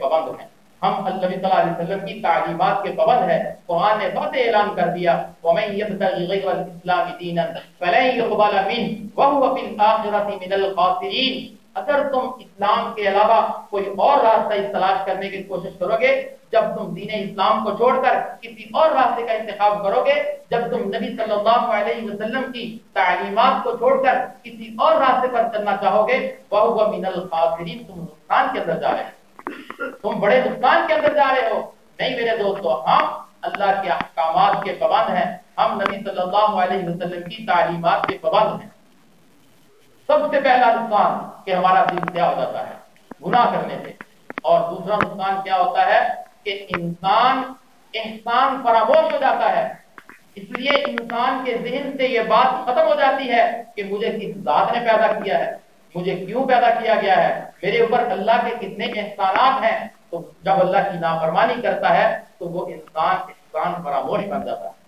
پابند ہیں۔ ہم اللہ صلی اللہ علیہ وسلم کی تعلیمات کے پابند ہیں۔ قرآن نے بہت اعلان کر دیا، وَمَن يَبْتَغِ غَيْرَ الْإِسْلَامِ دِينًا فَلَن يُقْبَلَ مِنْهُ وَهُوَ فِي الْآخِرَةِ مِنَ الْخَاسِرِينَ۔ اگر تم اسلام کے علاوہ کوئی اور راستہ تلاش کرنے کی کوشش کرو گے، جب تم دین اسلام کو چھوڑ کر کسی اور راستے کا انتخاب کرو گے، جب تم نبی صلی اللہ علیہ وسلم کی تعلیمات کو چھوڑ کر کسی اور راستے پر چلنا چاہو گے وہ من الخاسرین تم نقصان کے اندر جا رہے ہو تم بڑے نقصان کے اندر جا رہے ہو۔ نہیں میرے دوستو، ہم اللہ کے احکامات کے پابند ہیں۔ ہم نبی صلی اللہ علیہ وسلم کی تعلیمات کے پابند ہیں۔ سب سے پہلا نقصان کہ ہمارا دل کیا ہو جاتا ہے؟ گناہ کرنے سے۔ اور دوسرا نقصان کیا ہوتا ہے کہ انسان احسان فراموش ہو جاتا ہے۔ اس لیے انسان کے ذہن سے یہ بات ختم ہو جاتی ہے کہ مجھے کس ذات نے پیدا کیا ہے؟ مجھے کیوں پیدا کیا گیا ہے؟ میرے اوپر اللہ کے کتنے احسانات ہیں؟ تو جب اللہ کی نافرمانی کرتا ہے، تو وہ انسان احسان فراموش بن جاتا ہے۔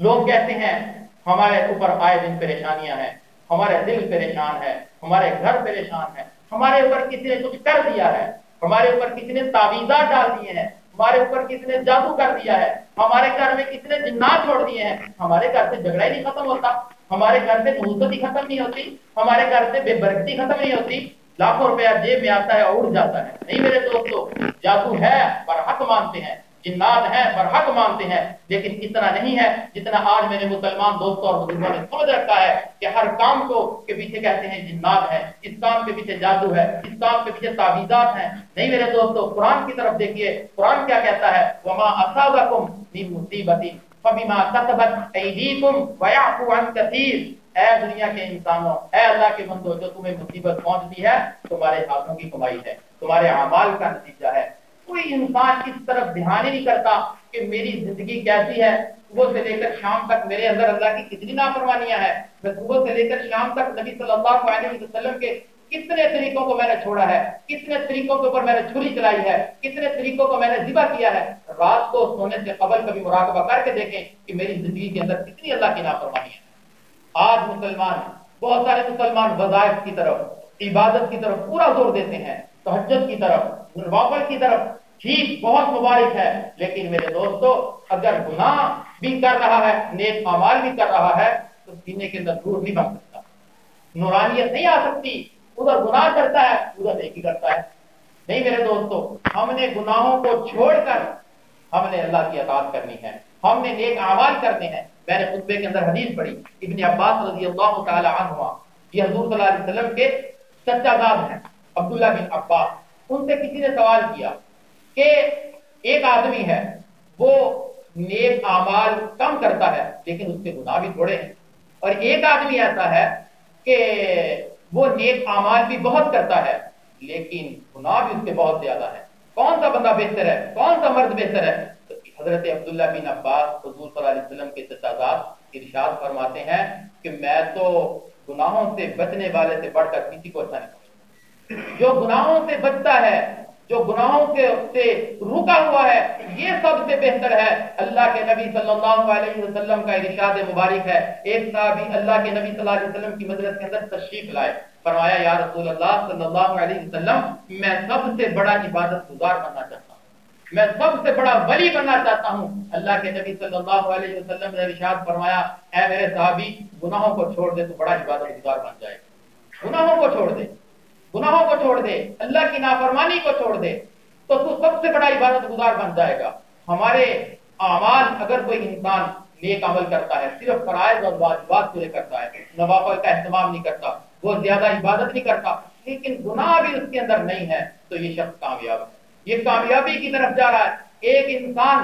لوگ کہتے ہیں، ہمارے اوپر آئے دن پریشانیاں ہیں، ہمارے دل پریشان ہے ہمارے گھر پریشان ہے ہمارے اوپر کسی نے کچھ کر دیا ہے، ہمارے اوپر کسی نے تعویذات ڈال دیے ہیں، ہمارے اوپر کسی نے جادو کر دیا ہے، ہمارے گھر میں کسی نے جنات چھوڑ دیے ہیں، ہمارے گھر سے جھگڑا ہی نہیں ختم ہوتا۔ ہمارے گھر سے ہی ختم نہیں ہوتی، ہمارے گھر سے بے برکتی ختم نہیں ہوتی۔ لاکھوں روپیہ جیب میں آتا ہے اڑ جاتا ہے۔ نہیں میرے دوستو، جادو ہے پر حق مانتے ہیں۔ جنات ہیں، برحق مانتے ہیں۔ لیکن اتنا نہیں ہے جتنا آج میرے مسلمان دوستوں اور بزرگوں نے سمجھ رکھا ہے کہ ہر کام کو کے پیچھے کہتے ہیں جنات ہے اس کام کے پیچھے جادو ہے، اس کام کے پیچھے تعویذات ہیں۔ نہیں میرے دوستو، قرآن کی طرف دیکھیے، قرآن کیا کہتا ہے؟ وما اصابکم من مصیبت فبما کسبت ایدیکم ویعفو عن کثیر اے دنیا کے انسانوں، اے اللہ کے بندو جو تمہیں مصیبت پہنچتی ہے، تمہارے ہاتھوں کی کمائی ہے، تمہارے اعمال کا نتیجہ ہے۔ کوئی انسان اس طرف دھیان ہی نہیں کرتا کہ میری زندگی کیسی ہے۔ صبح سے لے کر شام تک میرے اندر اللہ کی کتنی نافرمانیاں ہیں۔ میں صبح سے لے کر شام تک نبی صلی اللہ علیہ وسلم کے کتنے طریقوں کو میں نے چھوڑا ہے؟ کتنے طریقوں کے اوپر میں نے چھری چلائی ہے؟ کتنے طریقوں کو میں نے ذبح کیا ہے؟ رات کو سونے سے قبل کبھی مراقبہ کر کے دیکھیں کہ میری زندگی کے اندر کتنی اللہ کی نافرمانی ہے۔ آج مسلمان، بہت سارے مسلمان وظائف کی طرف، عبادت کی طرف پورا زور دیتے ہیں تحجد کی طرف نوافل کی طرف ٹھیک بہت مبارک ہے۔ لیکن میرے دوستو، اگر گناہ بھی کر رہا ہے، نیک امال بھی کر رہا ہے، تو سینے کے اندر دور نہیں بن سکتا۔ نورانیت نہیں آ سکتی۔ ادھر گناہ کرتا ہے، ادھر نیکی کرتا ہے۔ نہیں میرے دوستو، ہم نے گناہوں کو چھوڑ کر ہم نے اللہ کی اطاعت کرنی ہے۔ ہم نے نیک اعمال کرنے ہیں۔ میں نے خطبے کے اندر حدیث پڑھی، ابن عباس رضی اللہ تعالی عنہ یہ حضور صلی اللہ علیہ وسلم کے سچا داد ہیں، عبداللہ بن عباس۔ ان سے کسی نے سوال کیا کہ ایک آدمی ہے، وہ نیک اعمال کم کرتا ہے، لیکن اس کے گناہ بھی تھوڑے ہیں۔ اور ایک آدمی ایسا ہے کہ وہ نیک اعمال بھی بہت کرتا ہے، لیکن گناہ بھی اس کے بہت زیادہ ہے کون سا بندہ بہتر ہے؟ کون سا مرد بہتر ہے؟ تو حضرت عبداللہ بن عباس حضور صلی اللہ علیہ وسلم کے ستازات ارشاد فرماتے ہیں کہ میں تو گناہوں سے بچنے والے سے بڑھ کر کسی کو اچھا نہیں جو گناہوں سے بچتا ہے جو گناہوں کے سے روکا ہوا ہے، یہ سب سے بہتر ہے۔ اللہ کے نبی صلی اللہ علیہ وسلم کا ارشاد مبارک ہے۔ ایک صحابی اللہ کے نبی صلی اللہ علیہ وسلم کی مدرس کے اندر تشریف لائے۔ فرمایا، یا رسول اللہ صلی اللہ علیہ وسلم، میں سب سے بڑا عبادت گزار بننا چاہتا ہوں۔ میں سب سے بڑا ولی بننا چاہتا ہوں۔ اللہ کے نبی صلی اللہ علیہ وسلم نے ارشاد فرمایا، اے میرے صحابی، گناہوں کو چھوڑ دے تو بڑا عبادت گزار بن جائے گناہوں کو چھوڑ دے۔ گناہوں کو چھوڑ دے، اللہ کی نافرمانی کو چھوڑ دے، تو تو سب سے بڑا عبادت گزار بن جائے گا۔ ہمارے اعمال اگر کوئی انسان نیک عمل کرتا ہے، صرف فرائض اور واجبات پورے کرتا ہے، نوافل کا اہتمام نہیں کرتا، وہ زیادہ عبادت نہیں کرتا، لیکن گناہ بھی اس کے اندر نہیں ہے، تو یہ شخص کامیاب ہے۔ یہ کامیابی کی طرف جا رہا ہے۔ ایک انسان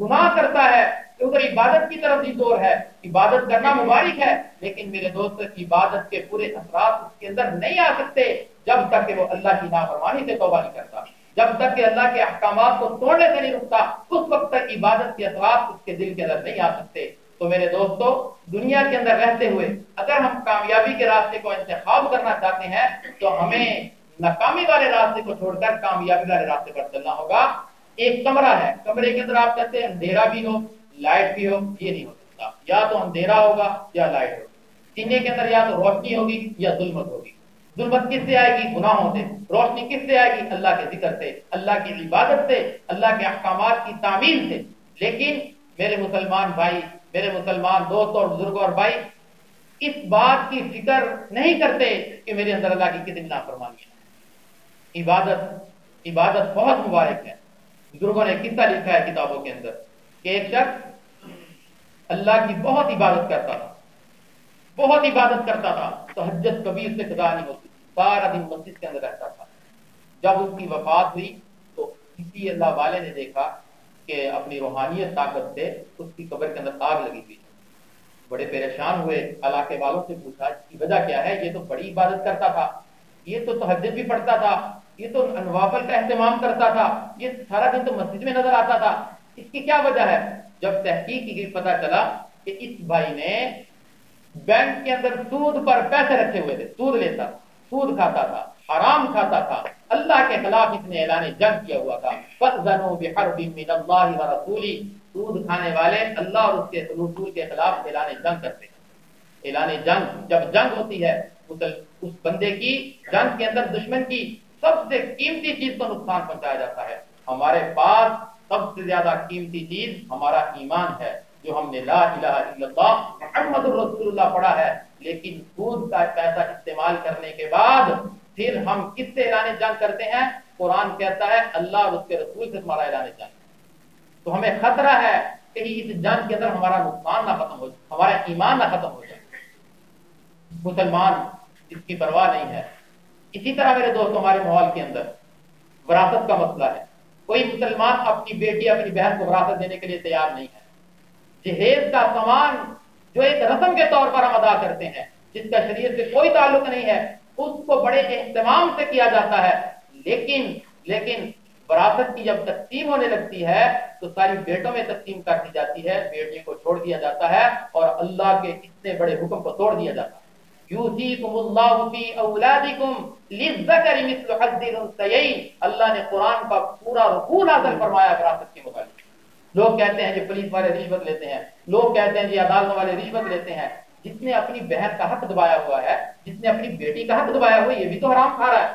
گناہ کرتا ہے تو ادھر عبادت کی طرف بھی زور ہے۔ عبادت کرنا مبارک ہے، لیکن میرے دوست، عبادت کے پورے اثرات اس کے اندر نہیں آ سکتے۔ جب تک کہ وہ اللہ کی نافرمانی سے توبہ نہیں کرتا، جب تک کہ اللہ کے احکامات کو توڑنے سے نہیں رکتا اس وقت تک عبادت کے اثرات اس کے دل کے اندر نہیں آ سکتے۔ تو میرے دوستو، دنیا کے اندر رہتے ہوئے اگر ہم کامیابی کے راستے کو انتخاب کرنا چاہتے ہیں، تو ہمیں ناکامی والے راستے کو چھوڑ کر کامیابی والے راستے پر چلنا ہوگا۔ ایک کمرہ ہے، کمرے کے اندر آپ کہتے ہیں اندھیرا بھی ہو، لائٹ بھی ہو، یہ نہیں ہو سکتا۔ یا تو اندھیرا ہوگا یا لائٹ ہوگی۔ سینے کے اندر یا تو روشنی ہوگی یا ظلمت ہوگی۔ ظلمت کس سے آئے گی؟ گناہوں سے۔ روشنی کس سے آئے گی؟ اللہ کے ذکر سے۔ اللہ کی عبادت سے، اللہ کے احکامات کی تعمیل سے۔ لیکن میرے مسلمان بھائی، میرے مسلمان دوست اور بزرگ اور بھائی، اس بات کی فکر نہیں کرتے کہ میرے اندر اللہ کی کتنی نافرمانی ہے۔ عبادت عبادت بہت مبارک ہے۔ بزرگوں نے قصہ لکھا ہے کتابوں کے اندر کہ ایک شخص اللہ کی بہت عبادت کرتا تھا۔ بہت عبادت کرتا تھا۔ تو حجت کبھی اس سے خدا نہیں ہوتی سارا دن مسجد کے اندر رہتا تھا۔ جب اس کی وفات ہوئی تو کسی اللہ والے نے دیکھا کہ اپنی روحانیت طاقت سے اس کی قبر کے اندر آگ لگی ہوئی بڑے پریشان ہوئے۔ علاقے والوں سے پوچھا، اس کی وجہ کیا ہے؟ یہ تو بڑی عبادت کرتا تھا۔ یہ تو تحجد بھی پڑھتا تھا۔ یہ تو نوافل کا اہتمام کرتا تھا۔ یہ سارا دن تو مسجد میں نظر آتا تھا۔ اس کی کیا وجہ ہے؟ جب تحقیق کی گئی پتا چلا کہ اس بھائی نے بینک کے اندر سود پر پیسے رکھے ہوئے تھے۔ سود لیتا تھا۔ سود کھاتا تھا، حرام کھاتا تھا۔ اللہ کے خلاف اس نے اعلان جنگ کیا ہوا تھا۔ فَأْذَنُوا بِحَرْبٍ مِّنَ اللَّهِ وَرَسُولِ سود کھانے والے اللہ اور اس کے رسول کے خلاف اعلان جنگ کرتے ہیں۔ اعلان جنگ، جب جنگ ہوتی ہے، اس بندے کی جنگ کے اندر دشمن کی سب سے قیمتی چیز کو نقصان پہنچایا جاتا ہے۔ ہمارے پاس سب سے زیادہ قیمتی چیز ہمارا ایمان ہے، جو ہم نے لا الہ الا اللہ، محمد الرسول اللہ پڑھا ہے۔ لیکن سود کا پیسہ استعمال کرنے کے بعد پھر ہم کس سے اعلان جنگ کرتے ہیں؟ قرآن کہتا ہے اللہ اور اس کے رسول سے ہمارا اعلان جنگ۔ تو ہمیں خطرہ ہے کہ اس جنگ کے اندر ہمارا نقصان نہ ختم ہو جائے، ہمارا ایمان نہ ختم ہو جائے۔ مسلمان، اس کی پرواہ نہیں ہے۔ اسی طرح میرے دوست، ہمارے ماحول کے اندر وراثت کا مسئلہ ہے۔ کوئی مسلمان اپنی بیٹی، اپنی بہن کو وراثت دینے کے لیے تیار نہیں ہے۔ جہیز کا سامان جو ایک رسم کے طور پر ہم ادا کرتے ہیں، جس کا شریعت سے کوئی تعلق نہیں ہے، اس کو بڑے اہتمام سے کیا جاتا ہے۔ لیکن لیکن وراثت کی جب تقسیم ہونے لگتی ہے، تو ساری بیٹوں میں تقسیم کر دی جاتی ہے۔ بیٹی کو چھوڑ دیا جاتا ہے اور اللہ کے اتنے بڑے حکم کو توڑ دیا جاتا ہے۔ یوسیکم اللہ فی اولادکم للذکر مثل الانثیین۔ اللہ نے قرآن کا پورا رکوع نازل فرمایا وراثت کے متعلق۔ لوگ کہتے ہیں جی پولیس والے رشوت لیتے ہیں، لوگ کہتے ہیں جی عدالت والے رشوت لیتے ہیں۔ جس نے اپنی بہن کا حق دبایا ہوا ہے، جس نے اپنی بیٹی کا حق دبایا ہوا یہ بھی تو حرام کھا رہا ہے۔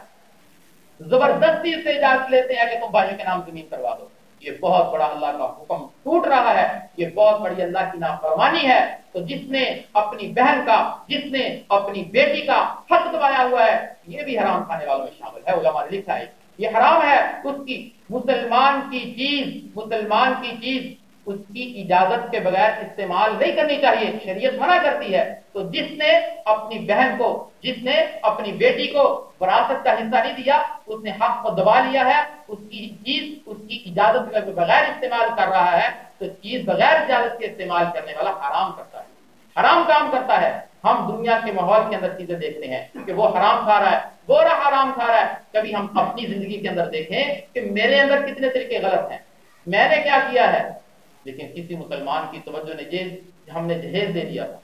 زبردستی سے اجازت لیتے ہیں کہ تم بھائیوں کے نام زمین کروا دو۔ یہ بہت بڑا اللہ کا حکم ٹوٹ رہا ہے، یہ بہت بڑی اللہ کی نافرمانی ہے۔ تو جس نے اپنی بہن کا، جس نے اپنی بیٹی کا حق دبایا ہوا ہے، یہ بھی حرام کھانے والوں میں شامل ہے۔ علماء نے لکھا ہے۔ یہ حرام ہے، اس کی مسلمان کی چیز، مسلمان کی چیز اس کی اجازت کے بغیر استعمال نہیں کرنی چاہیے، شریعت منع کرتی ہے۔ تو جس نے اپنی بہن کو، جس نے اپنی بیٹی کو وراثت کا حصہ نہیں دیا، اس نے حق کو دبا لیا ہے، اس کی چیز، اس کی اجازت کے بغیر استعمال کر رہا ہے، تو چیز بغیر اجازت کے استعمال کرنے والا حرام کرتا ہے۔ حرام کام کرتا ہے۔ ہم دنیا کے ماحول کے اندر چیزیں دیکھتے ہیں کہ وہ حرام کھا رہا ہے گورا حرام کھا رہا ہے، کبھی ہم اپنی زندگی کے اندر دیکھیں کہ میرے اندر کتنے طریقے غلط ہیں۔ میں نے کیا کیا ہے؟ لیکن کسی مسلمان کی توجہ نے یہ ہم نے جہیز دے دیا تھا۔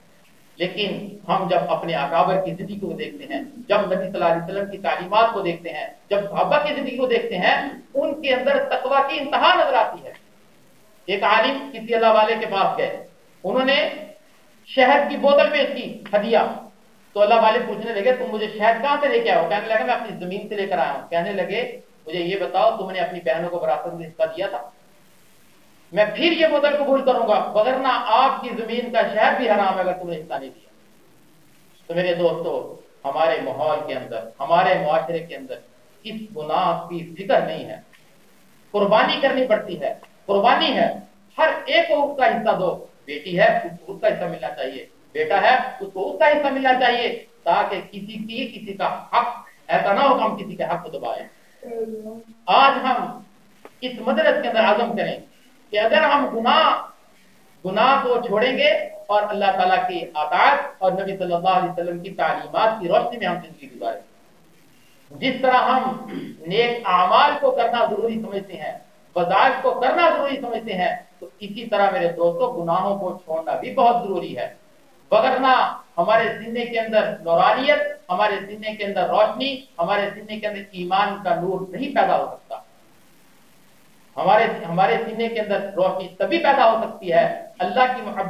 لیکن ہم جب اپنے اکابر کی زندگی کو دیکھتے ہیں، جب نبی صلی اللہ علیہ وسلم کی تعلیمات کو دیکھتے ہیں، جب صحابہ کی زندگی کو دیکھتے ہیں، ان کے اندر تقوی کی انتہا نظر آتی ہے۔ ایک عالم کسی اللہ والے کے پاس گئے۔ انہوں نے شہد کی بوتل پیش کی ہدیہ۔ تو اللہ والے پوچھنے لگے، تم مجھے شہد کہاں سے لے کے آؤ کہنے لگا، میں اپنی زمین سے لے کر آیا ہوں۔ کہنے لگے، مجھے یہ بتاؤ، تم نے اپنی بہنوں کو وراثت میں حصہ دیا تھا۔ میں پھر یہ بوتل قبول کروں گا، وغیرہ آپ کی زمین کا شہد بھی حرام ہے اگر تم نے حصہ نہیں دیا تو میرے دوستو، ہمارے ماحول کے اندر، ہمارے معاشرے کے اندر اس گناہ کی فکر نہیں ہے۔ قربانی کرنی پڑتی ہے۔ قربانی ہے۔ ہر ایک کو اس کا حصہ دو۔ بیٹی ہے اس کو اس کا حصہ ملنا چاہیے۔ بیٹا ہے اس کو اس کا حصہ ملنا چاہیے۔ تاکہ کسی کی، کسی کا حق ایسا نہ ہو کہ ہم کسی کے حق کو دبائیں۔ آج ہم اس مدرس کے اندر عزم کریں کہ اگر ہم گناہ گناہ کو چھوڑیں گے اور اللہ تعالیٰ کی اطاعت اور نبی صلی اللہ علیہ وسلم کی تعلیمات کی روشنی میں ہم زندگی گزاریں۔ جس طرح ہم نیک اعمال کو کرنا ضروری سمجھتے ہیں وظائف کو کرنا ضروری سمجھتے ہیں اسی طرح میرے دوستوں گناہوں کو چھوڑنا بھی بہت ضروری ہے۔ بگرنا ہمارے سینے کے اندر نورانیت، ہمارے سینے کے اندر روشنی، ہمارے سینے کے اندر ایمان کا نور نہیں پیدا ہو سکتا۔ ہمارے ہمارے سینے کے اندر روشنی تبھی پیدا ہو سکتی ہے۔ اللہ کی محبت